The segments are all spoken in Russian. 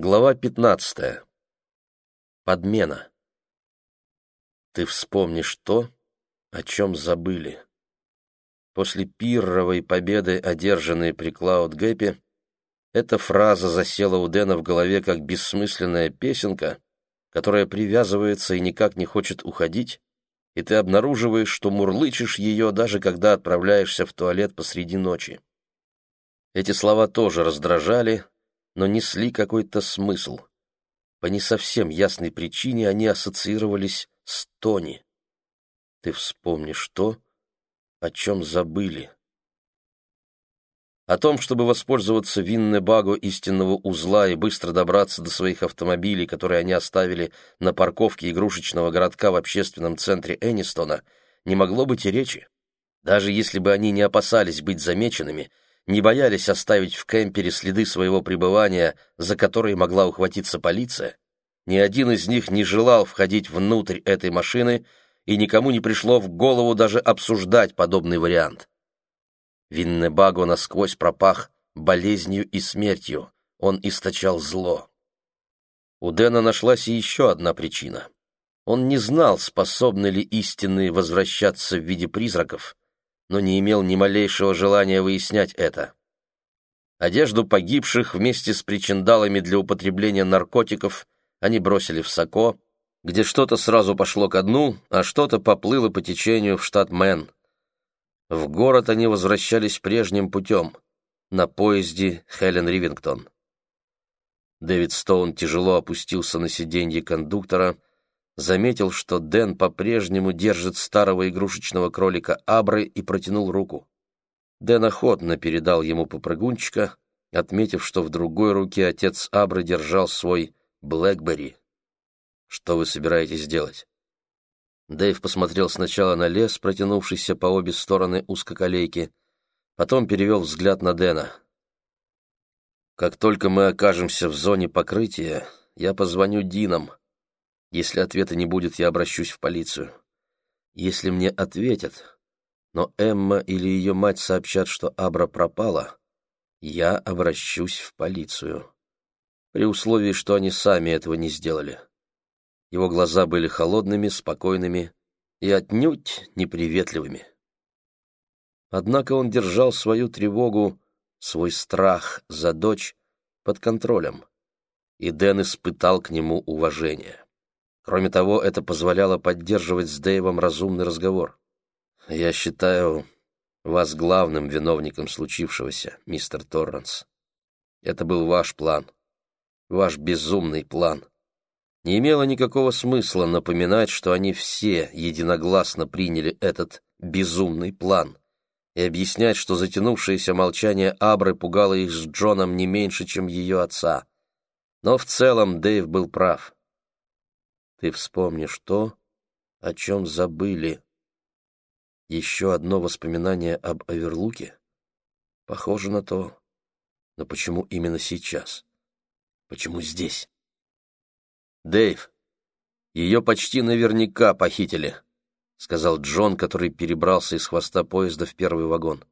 Глава пятнадцатая. Подмена. Ты вспомнишь то, о чем забыли. После пирровой победы, одержанной при Клауд-Гэпе, эта фраза засела у Дэна в голове как бессмысленная песенка, которая привязывается и никак не хочет уходить, и ты обнаруживаешь, что мурлычешь ее, даже когда отправляешься в туалет посреди ночи. Эти слова тоже раздражали, но несли какой-то смысл. По не совсем ясной причине они ассоциировались с Тони. Ты вспомнишь то, о чем забыли. О том, чтобы воспользоваться Виннебаго истинного узла и быстро добраться до своих автомобилей, которые они оставили на парковке игрушечного городка в общественном центре Эннистона, не могло быть и речи. Даже если бы они не опасались быть замеченными — не боялись оставить в кемпере следы своего пребывания, за которые могла ухватиться полиция, ни один из них не желал входить внутрь этой машины, и никому не пришло в голову даже обсуждать подобный вариант. Виннебаго насквозь пропах болезнью и смертью, он источал зло. У Дэна нашлась и еще одна причина. Он не знал, способны ли истинные возвращаться в виде призраков, но не имел ни малейшего желания выяснять это. Одежду погибших вместе с причиндалами для употребления наркотиков они бросили в Соко, где что-то сразу пошло ко дну, а что-то поплыло по течению в штат Мэн. В город они возвращались прежним путем, на поезде Хелен Ривингтон. Дэвид Стоун тяжело опустился на сиденье кондуктора, заметил, что Дэн по-прежнему держит старого игрушечного кролика Абры и протянул руку. Дэн охотно передал ему попрыгунчика, отметив, что в другой руке отец Абры держал свой Блэкбери. «Что вы собираетесь делать?» Дэйв посмотрел сначала на лес, протянувшийся по обе стороны узкоколейки, потом перевел взгляд на Дэна. «Как только мы окажемся в зоне покрытия, я позвоню Динам», если ответа не будет, я обращусь в полицию. Если мне ответят, но Эмма или ее мать сообщат, что Абра пропала, я обращусь в полицию. При условии, что они сами этого не сделали. Его глаза были холодными, спокойными и отнюдь неприветливыми. Однако он держал свою тревогу, свой страх за дочь под контролем, и Дэн испытал к нему уважение. Кроме того, это позволяло поддерживать с Дэйвом разумный разговор. «Я считаю вас главным виновником случившегося, мистер Торренс. Это был ваш план, ваш безумный план. Не имело никакого смысла напоминать, что они все единогласно приняли этот безумный план, и объяснять, что затянувшееся молчание Абры пугало их с Джоном не меньше, чем ее отца. Но в целом Дэйв был прав. Ты вспомнишь то, о чем забыли. Еще одно воспоминание об Аверлуке? Похоже на то. Но почему именно сейчас? Почему здесь? Дэйв, ее почти наверняка похитили, сказал Джон, который перебрался из хвоста поезда в первый вагон.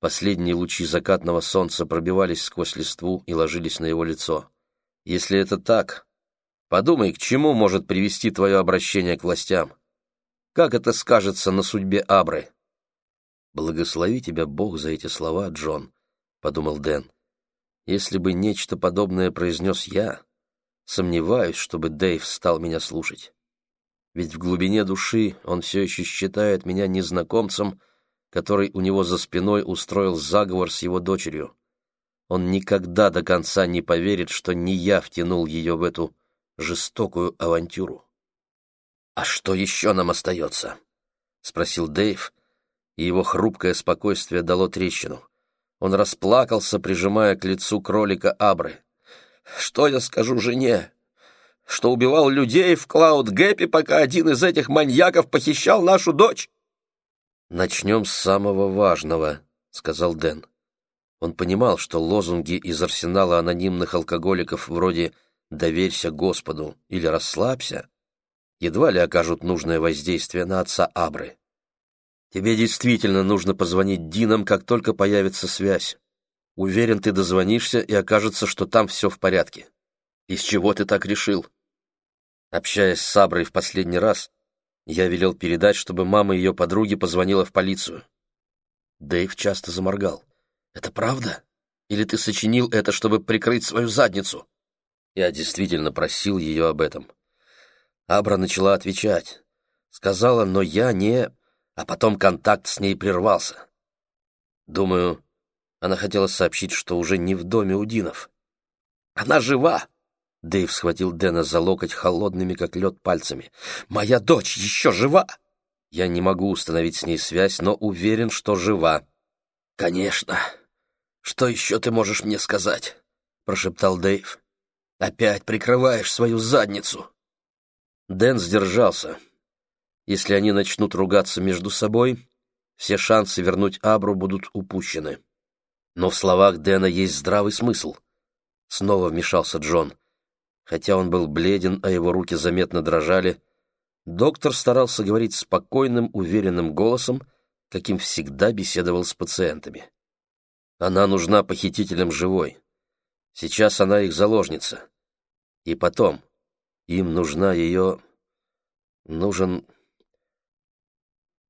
Последние лучи закатного солнца пробивались сквозь листву и ложились на его лицо. Если это так, Подумай, к чему может привести твое обращение к властям. Как это скажется на судьбе Абры? «Благослови тебя Бог за эти слова, Джон», — подумал Дэн. «Если бы нечто подобное произнес я, сомневаюсь, чтобы Дэйв стал меня слушать. Ведь в глубине души он все еще считает меня незнакомцем, который у него за спиной устроил заговор с его дочерью. Он никогда до конца не поверит, что не я втянул ее в эту жестокую авантюру. «А что еще нам остается?» — спросил Дэйв, и его хрупкое спокойствие дало трещину. Он расплакался, прижимая к лицу кролика Абры. «Что я скажу жене? Что убивал людей в Клауд-Гэпе, пока один из этих маньяков похищал нашу дочь?» «Начнем с самого важного», — сказал Дэн. Он понимал, что лозунги из арсенала анонимных алкоголиков вроде «доверься Господу» или «расслабься» едва ли окажут нужное воздействие на отца Абры. Тебе действительно нужно позвонить Динам, как только появится связь. Уверен, ты дозвонишься, и окажется, что там все в порядке. «Из чего ты так решил?» Общаясь с Саброй в последний раз, я велел передать, чтобы мама ее подруги позвонила в полицию. Дэйв часто заморгал. «Это правда? Или ты сочинил это, чтобы прикрыть свою задницу?» Я действительно просил ее об этом. Абра начала отвечать. Сказала, но я не... А потом контакт с ней прервался. Думаю, она хотела сообщить, что уже не в доме у Динов. «Она жива!» Дэйв схватил Дэна за локоть холодными, как лед, пальцами. «Моя дочь еще жива!» «Я не могу установить с ней связь, но уверен, что жива». «Конечно. Что еще ты можешь мне сказать?» — прошептал Дэйв. «Опять прикрываешь свою задницу!» Дэн сдержался. Если они начнут ругаться между собой, все шансы вернуть Абру будут упущены. Но в словах Дэна есть здравый смысл. Снова вмешался Джон. Хотя он был бледен, а его руки заметно дрожали, доктор старался говорить спокойным, уверенным голосом, каким всегда беседовал с пациентами. Она нужна похитителям живой. Сейчас она их заложница. И потом, им нужна ее... Нужен...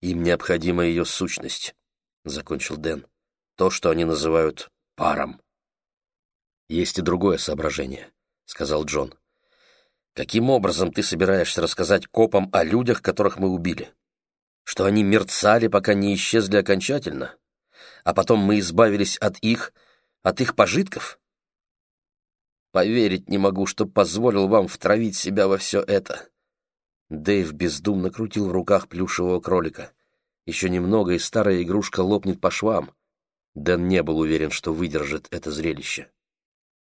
Им необходима ее сущность, — закончил Дэн то, что они называют паром. «Есть и другое соображение», — сказал Джон. «Каким образом ты собираешься рассказать копам о людях, которых мы убили? Что они мерцали, пока не исчезли окончательно? А потом мы избавились от их, от их пожитков?» «Поверить не могу, что позволил вам втравить себя во все это». Дэйв бездумно крутил в руках плюшевого кролика. Еще немного, и старая игрушка лопнет по швам. Дэн не был уверен, что выдержит это зрелище.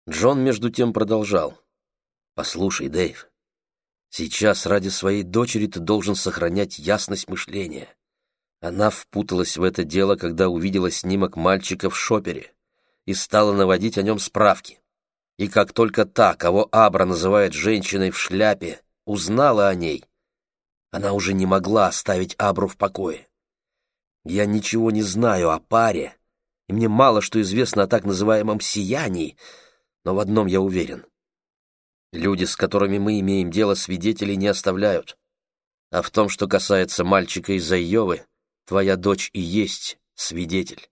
Джон, между тем, продолжал. «Послушай, Дэйв, сейчас ради своей дочери ты должен сохранять ясность мышления. Она впуталась в это дело, когда увидела снимок мальчика в шопере и стала наводить о нем справки. И как только та, кого Абра называет женщиной в шляпе, узнала о ней, она уже не могла оставить Абру в покое. Я ничего не знаю о паре, и мне мало что известно о так называемом «сиянии», но в одном я уверен. Люди, с которыми мы имеем дело, свидетелей не оставляют. А в том, что касается мальчика из Айовы, твоя дочь и есть свидетель.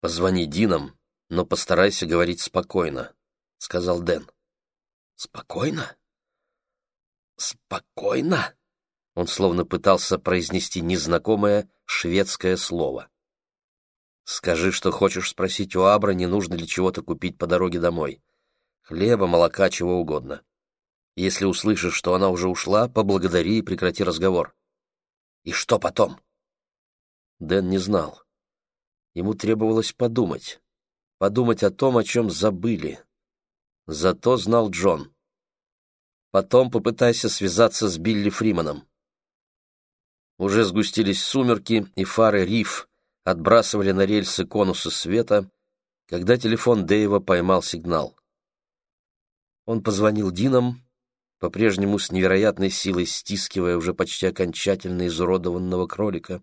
Позвони Динам, но постарайся говорить спокойно, — сказал Дэн. Спокойно? Спокойно? Он словно пытался произнести незнакомое шведское слово. Скажи, что хочешь спросить у Абра, не нужно ли чего-то купить по дороге домой. Хлеба, молока, чего угодно. Если услышишь, что она уже ушла, поблагодари и прекрати разговор. И что потом? Дэн не знал. Ему требовалось подумать. Подумать о том, о чем забыли. Зато знал Джон. Потом попытайся связаться с Билли Фриманом. Уже сгустились сумерки, и фары Риф отбрасывали на рельсы конусы света, когда телефон Дэйва поймал сигнал. Он позвонил Динам, по-прежнему с невероятной силой стискивая уже почти окончательно изуродованного кролика.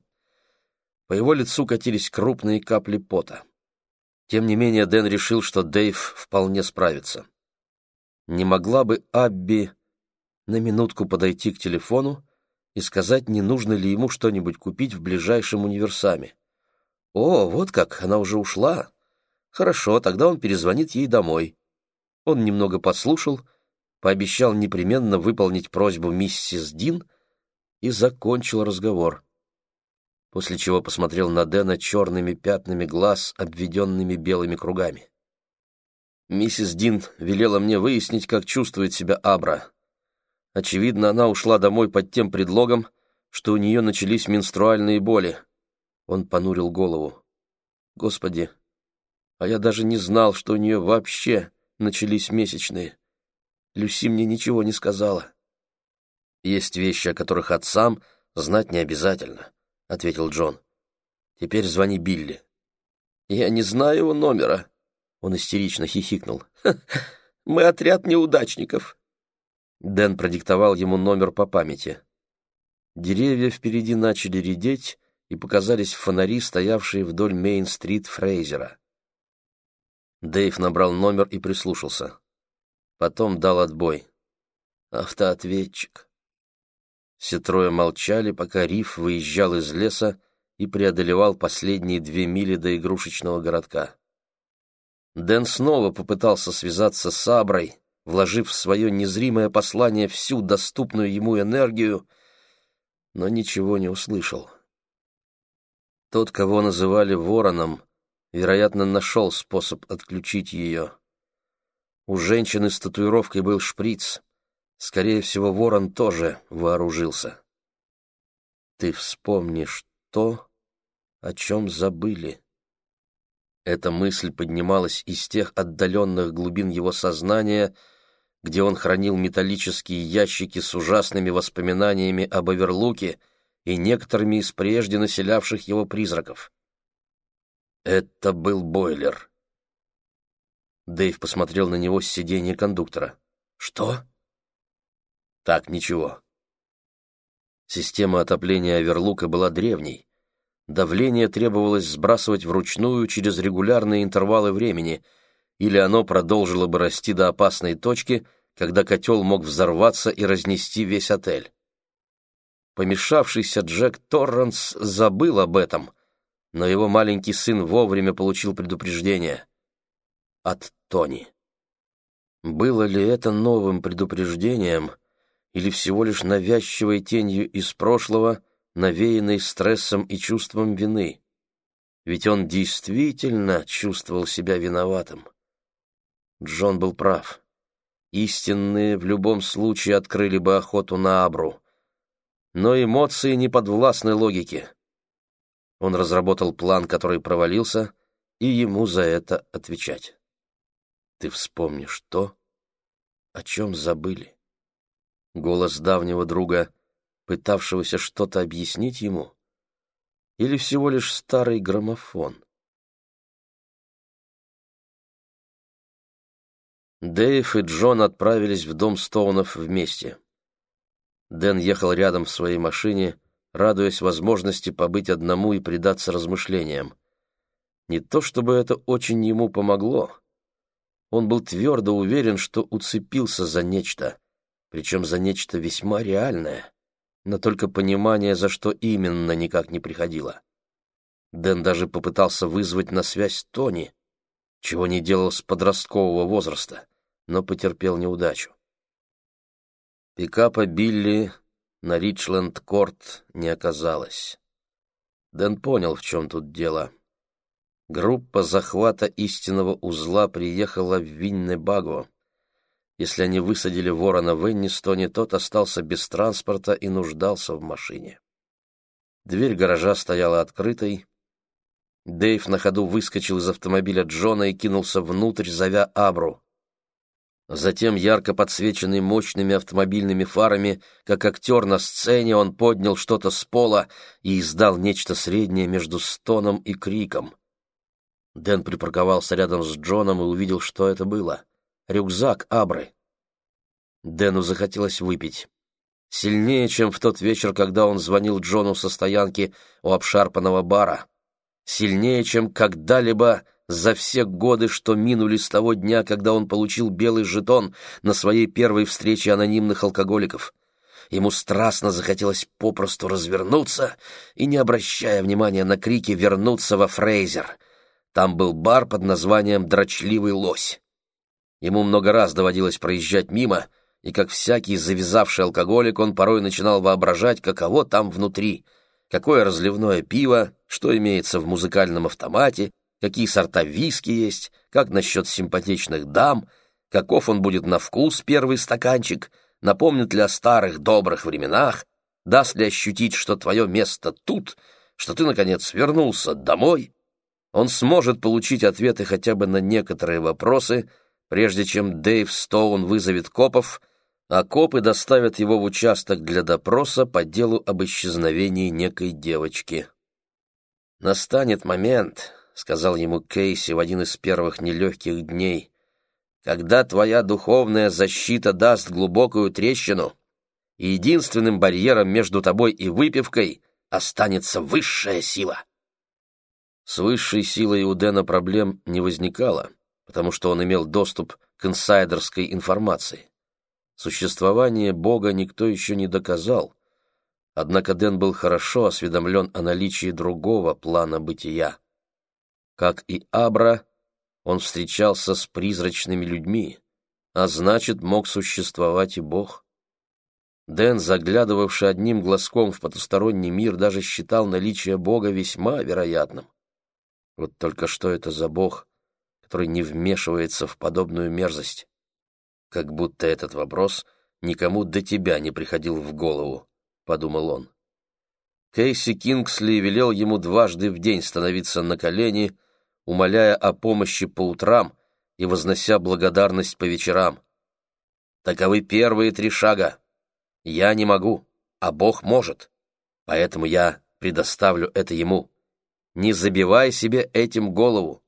По его лицу катились крупные капли пота. Тем не менее, Дэн решил, что Дэйв вполне справится. Не могла бы Абби на минутку подойти к телефону и сказать, не нужно ли ему что-нибудь купить в ближайшем универсаме. О, вот как, она уже ушла. Хорошо, тогда он перезвонит ей домой. Он немного послушал, пообещал непременно выполнить просьбу миссис Дин и закончил разговор. После чего посмотрел на Дэна черными пятнами глаз, обведенными белыми кругами. Миссис Дин велела мне выяснить, как чувствует себя Абра. Очевидно, она ушла домой под тем предлогом, что у нее начались менструальные боли. Он понурил голову. Господи, а я даже не знал, что у нее вообще начались месячные. Люси мне ничего не сказала. Есть вещи, о которых отцам знать не обязательно, — ответил Джон. Теперь звони Билли. Я не знаю его номера. Он истерично хихикнул. Мы отряд неудачников. Дэн продиктовал ему номер по памяти. Деревья впереди начали редеть, и показались фонари, стоявшие вдоль Мейн-стрит Фрейзера. Дэйв набрал номер и прислушался. потом дал отбой. Автоответчик. Все трое молчали, пока Риф выезжал из леса и преодолевал последние две мили до игрушечного городка. Дэн снова попытался связаться с Аброй, вложив в свое незримое послание всю доступную ему энергию, но ничего не услышал. Тот, кого называли вороном, вероятно, нашел способ отключить ее. У женщины с татуировкой был шприц. Скорее всего, ворон тоже вооружился. Ты вспомнишь то, о чем забыли. Эта мысль поднималась из тех отдаленных глубин его сознания, где он хранил металлические ящики с ужасными воспоминаниями об Аверлуке и некоторыми из прежде населявших его призраков. Это был бойлер. Дэйв посмотрел на него с сиденья кондуктора. «Что?» «Так, ничего». Система отопления Аверлука была древней. Давление требовалось сбрасывать вручную через регулярные интервалы времени, или оно продолжило бы расти до опасной точки, когда котел мог взорваться и разнести весь отель. Помешавшийся Джек Торренс забыл об этом, но его маленький сын вовремя получил предупреждение от Тони. Было ли это новым предупреждением или всего лишь навязчивой тенью из прошлого, навеянной стрессом и чувством вины? Ведь он действительно чувствовал себя виноватым. Джон был прав. Истинные в любом случае открыли бы охоту на Абру. Но эмоции не подвластны логике. Он разработал план, который провалился, и ему за это отвечать. Ты вспомнишь то, о чем забыли. Голос давнего друга, пытавшегося что-то объяснить ему, или всего лишь старый граммофон. Дэйв и Джон отправились в дом Стоунов вместе. Дэн ехал рядом в своей машине, радуясь возможности побыть одному и предаться размышлениям. Не то чтобы это очень ему помогло. Он был твердо уверен, что уцепился за нечто, причем за нечто весьма реальное, но только понимание, за что именно, никак не приходило. Дэн даже попытался вызвать на связь Тони, чего не делал с подросткового возраста, но потерпел неудачу. Пикапа Билли на Ричленд-Корт не оказалось. Дэн понял, в чем тут дело. Группа захвата истинного узла приехала в Виннебаго. Если они высадили ворона в Эннистоне, тот остался без транспорта и нуждался в машине. Дверь гаража стояла открытой. Дэйв на ходу выскочил из автомобиля Джона и кинулся внутрь, зовя Абру. Затем, ярко подсвеченный мощными автомобильными фарами, как актер на сцене, он поднял что-то с пола и издал нечто среднее между стоном и криком. Дэн припарковался рядом с Джоном и увидел, что это было. Рюкзак Абры. Дэну захотелось выпить. Сильнее, чем в тот вечер, когда он звонил Джону со стоянки у обшарпанного бара. Сильнее, чем когда-либо за все годы, что минули с того дня, когда он получил белый жетон на своей первой встрече анонимных алкоголиков. Ему страстно захотелось попросту развернуться и, не обращая внимания на крики, вернуться во Фрейзер. Там был бар под названием «Дрочливый лось». Ему много раз доводилось проезжать мимо, и, как всякий завязавший алкоголик, он порой начинал воображать, каково там внутри, какое разливное пиво, что имеется в музыкальном автомате, какие сорта виски есть, как насчет симпатичных дам, каков он будет на вкус первый стаканчик, напомнит ли о старых добрых временах, даст ли ощутить, что твое место тут, что ты, наконец, вернулся домой. Он сможет получить ответы хотя бы на некоторые вопросы, прежде чем Дэйв Стоун вызовет копов, а копы доставят его в участок для допроса по делу об исчезновении некой девочки. Настанет момент, — сказал ему Кейси в один из первых нелегких дней, «когда твоя духовная защита даст глубокую трещину, и единственным барьером между тобой и выпивкой останется высшая сила». С высшей силой у Дэна проблем не возникало, потому что он имел доступ к инсайдерской информации. Существование Бога никто еще не доказал, однако Дэн был хорошо осведомлен о наличии другого плана бытия. Как и Абра, он встречался с призрачными людьми, а значит, мог существовать и Бог. Дэн, заглядывавший одним глазком в потусторонний мир, даже считал наличие Бога весьма вероятным. Вот только что это за Бог, который не вмешивается в подобную мерзость? Как будто этот вопрос никому до тебя не приходил в голову, — подумал он. Кейси Кингсли велел ему дважды в день становиться на колени, умоляя о помощи по утрам и вознося благодарность по вечерам. Таковы первые три шага. Я не могу, а Бог может, поэтому я предоставлю это ему. Не забивай себе этим голову.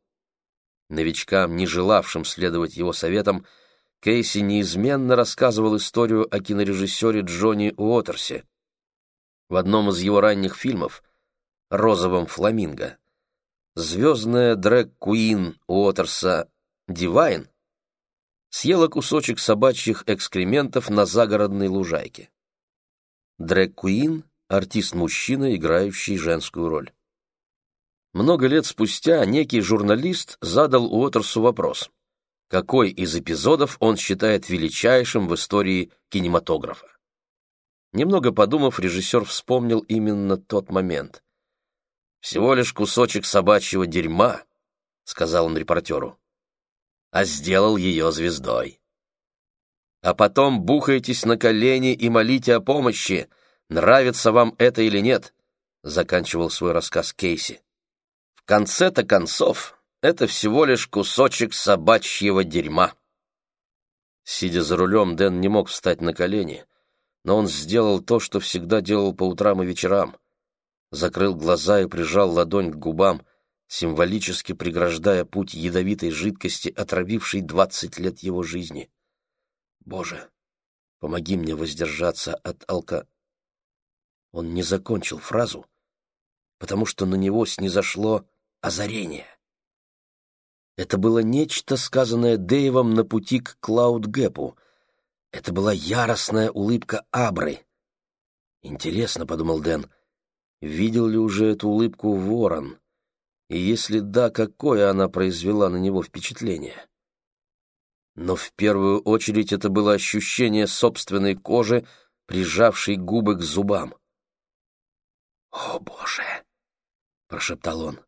Новичкам, не желавшим следовать его советам, — Кейси неизменно рассказывал историю о кинорежиссере Джонни Уотерсе. В одном из его ранних фильмов «Розовом фламинго» звездная дрэг-куин Уотерса Дивайн съела кусочек собачьих экскрементов на загородной лужайке. Дрэг-куин — артист-мужчина, играющий женскую роль. Много лет спустя некий журналист задал Уотерсу вопрос — какой из эпизодов он считает величайшим в истории кинематографа. Немного подумав, режиссер вспомнил именно тот момент. «Всего лишь кусочек собачьего дерьма», — сказал он репортеру, — «а сделал ее звездой». А потом бухаетесь на колени и молите о помощи, нравится вам это или нет, — заканчивал свой рассказ Кейси. Конце-то концов, это всего лишь кусочек собачьего дерьма. Сидя за рулем, Дэн не мог встать на колени, но он сделал то, что всегда делал по утрам и вечерам. Закрыл глаза и прижал ладонь к губам, символически преграждая путь ядовитой жидкости, отравившей двадцать лет его жизни. «Боже, помоги мне воздержаться от алка...» Он не закончил фразу, потому что на него снизошло озарение. Это было нечто, сказанное Дэйвом на пути к Клауд-Гэпу. Это была яростная улыбка Абры. «Интересно», — подумал Дэн, — «видел ли уже эту улыбку Ворон? И если да, какое она произвела на него впечатление?» Но в первую очередь это было ощущение собственной кожи, прижавшей губы к зубам. «О, Боже!» — прошептал он.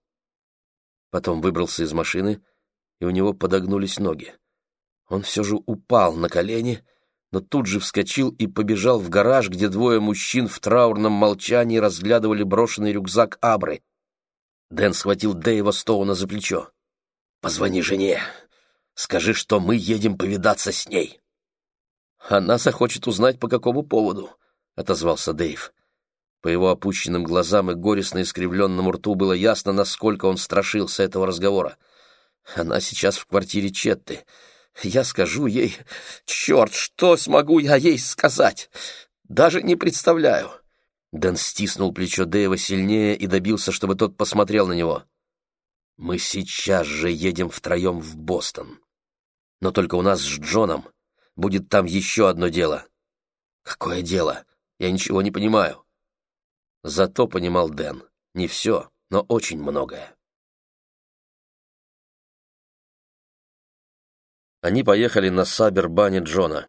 Потом выбрался из машины — и у него подогнулись ноги. Он все же упал на колени, но тут же вскочил и побежал в гараж, где двое мужчин в траурном молчании разглядывали брошенный рюкзак Абры. Дэн схватил Дэйва Стоуна за плечо. «Позвони жене. Скажи, что мы едем повидаться с ней». «Она захочет узнать, по какому поводу», — отозвался Дэйв. По его опущенным глазам и горестно искривленному рту было ясно, насколько он страшился этого разговора. Она сейчас в квартире Четты. Я скажу ей... Черт, что смогу я ей сказать? Даже не представляю. Дэн стиснул плечо Дэйва сильнее и добился, чтобы тот посмотрел на него. «Мы сейчас же едем втроем в Бостон. Но только у нас с Джоном будет там еще одно дело». «Какое дело? Я ничего не понимаю». Зато понимал Дэн. Не все, но очень многое. Они поехали на Сабер-бане Джона.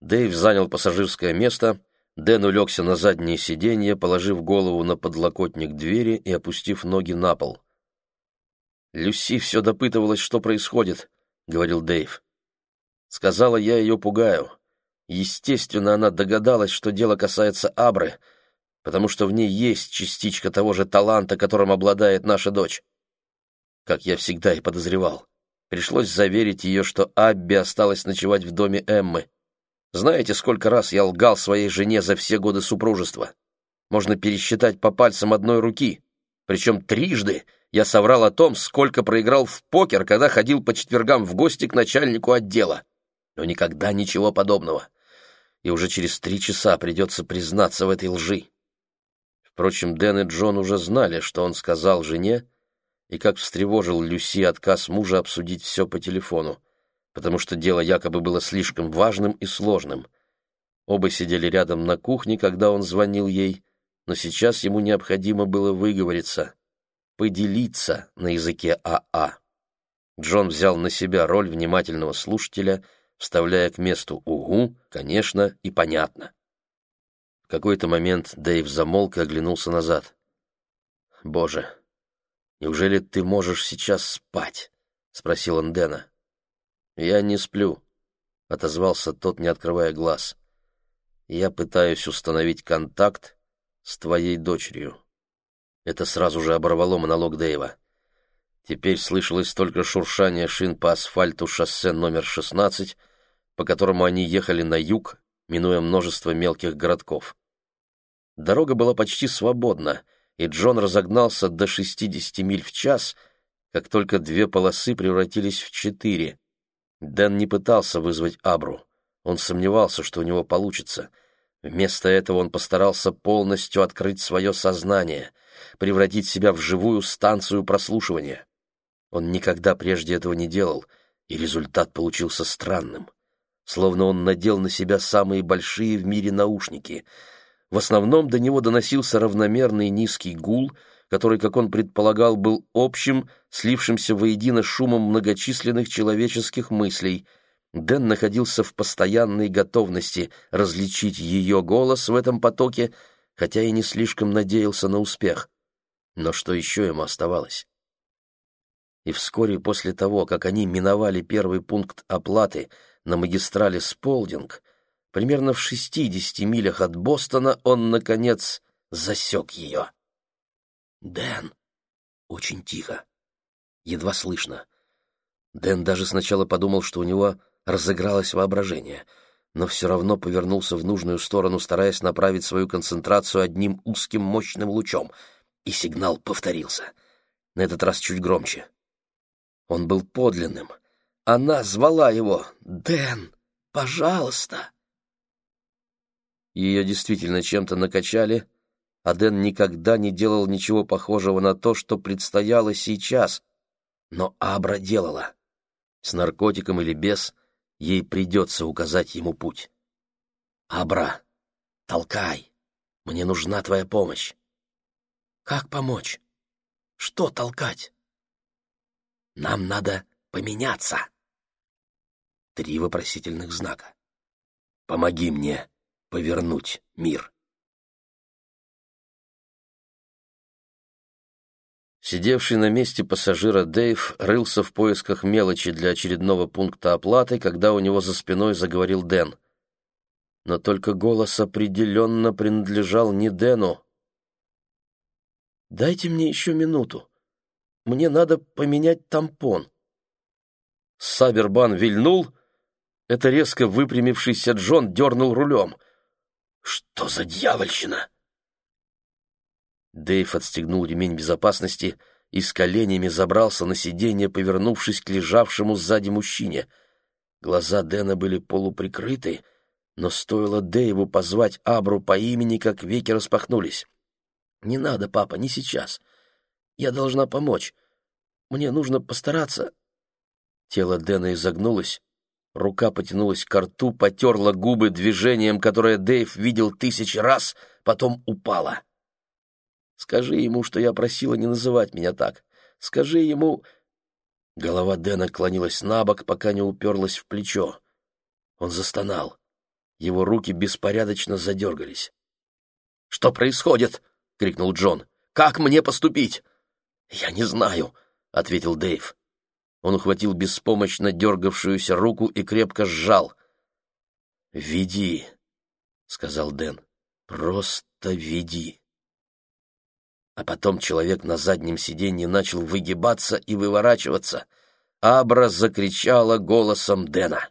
Дэйв занял пассажирское место, Дэн улегся на заднее сиденье, положив голову на подлокотник двери и опустив ноги на пол. «Люси все допытывалась, что происходит», — говорил Дэйв. «Сказала, я ее пугаю. Естественно, она догадалась, что дело касается Абры, потому что в ней есть частичка того же таланта, которым обладает наша дочь. Как я всегда и подозревал. Пришлось заверить ее, что Абби осталась ночевать в доме Эммы. Знаете, сколько раз я лгал своей жене за все годы супружества? Можно пересчитать по пальцам одной руки. Причем трижды я соврал о том, сколько проиграл в покер, когда ходил по четвергам в гости к начальнику отдела. Но никогда ничего подобного. И уже через три часа придется признаться в этой лжи. Впрочем, Дэн и Джон уже знали, что он сказал жене, и как встревожил Люси отказ мужа обсудить все по телефону. потому что дело якобы было слишком важным и сложным. Оба сидели рядом на кухне, когда он звонил ей, но сейчас ему необходимо было выговориться, поделиться на языке АА. Джон взял на себя роль внимательного слушателя, вставляя к месту «угу», «конечно» и «понятно». Какой-то момент Дэйв замолк и оглянулся назад. «Боже, неужели ты можешь сейчас спать?» — спросил он Дэна. «Я не сплю», — отозвался тот, не открывая глаз. «Я пытаюсь установить контакт с твоей дочерью». Это сразу же оборвало монолог Дэйва. Теперь слышалось только шуршание шин по асфальту шоссе номер 16, по которому они ехали на юг, минуя множество мелких городков. Дорога была почти свободна, и Джон разогнался до 60 миль в час, как только две полосы превратились в четыре. Дэн не пытался вызвать Абру. Он сомневался, что у него получится. Вместо этого он постарался полностью открыть свое сознание, превратить себя в живую станцию прослушивания. Он никогда прежде этого не делал, и результат получился странным. Словно он надел на себя самые большие в мире наушники. В основном до него доносился равномерный низкий гул, который, как он предполагал, был общим, слившимся воедино шумом многочисленных человеческих мыслей. Дэн находился в постоянной готовности различить ее голос в этом потоке, хотя и не слишком надеялся на успех. Но что еще ему оставалось? и вскоре после того, как они миновали первый пункт оплаты на магистрали Сполдинг, примерно в 60 милях от Бостона он, наконец, засек ее. «Дэн!» Очень тихо. Едва слышно. Дэн даже сначала подумал, что у него разыгралось воображение, но все равно повернулся в нужную сторону, стараясь направить свою концентрацию одним узким мощным лучом, и сигнал повторился. На этот раз чуть громче. Он был подлинным. Она звала его «Дэн, пожалуйста!» Ее действительно чем-то накачали, а Дэн никогда не делал ничего похожего на то, что предстояло сейчас. Но Абра делала. С наркотиком или без, ей придется указать ему путь. «Абра, толкай! Мне нужна твоя помощь!» «Как помочь? Что толкать?» Нам надо поменяться. Три вопросительных знака. Помоги мне повернуть мир. Сидевший на месте пассажира Дэйв рылся в поисках мелочи для очередного пункта оплаты, когда у него за спиной заговорил Дэн. Но только голос определенно принадлежал не Дэну. «Дайте мне еще минуту», мне надо поменять тампон. Сабербан вильнул. Это резко выпрямившийся Джон дернул рулем. Что за дьявольщина? Дэйв отстегнул ремень безопасности и с коленями забрался на сиденье, повернувшись к лежавшему сзади мужчине. Глаза Дэна были полуприкрыты, но стоило Дэйву позвать Абру по имени, как веки распахнулись. «Не надо, папа, не сейчас. Я должна помочь. Мне нужно постараться». Тело Дэна изогнулось, рука потянулась к рту, потерла губы движением, которое Дэйв видел тысячи раз, потом упала. «Скажи ему, что я просила не называть меня так. Скажи ему...» Голова Дэна клонилась на бок, пока не уперлась в плечо. Он застонал. Его руки беспорядочно задергались. «Что происходит?» — крикнул Джон. «Как мне поступить?» «Я не знаю», — ответил Дэйв. Он ухватил беспомощно дергавшуюся руку и крепко сжал. «Веди», — сказал Дэн, — «просто веди». А потом человек на заднем сиденье начал выгибаться и выворачиваться. Абра закричала голосом Дэна.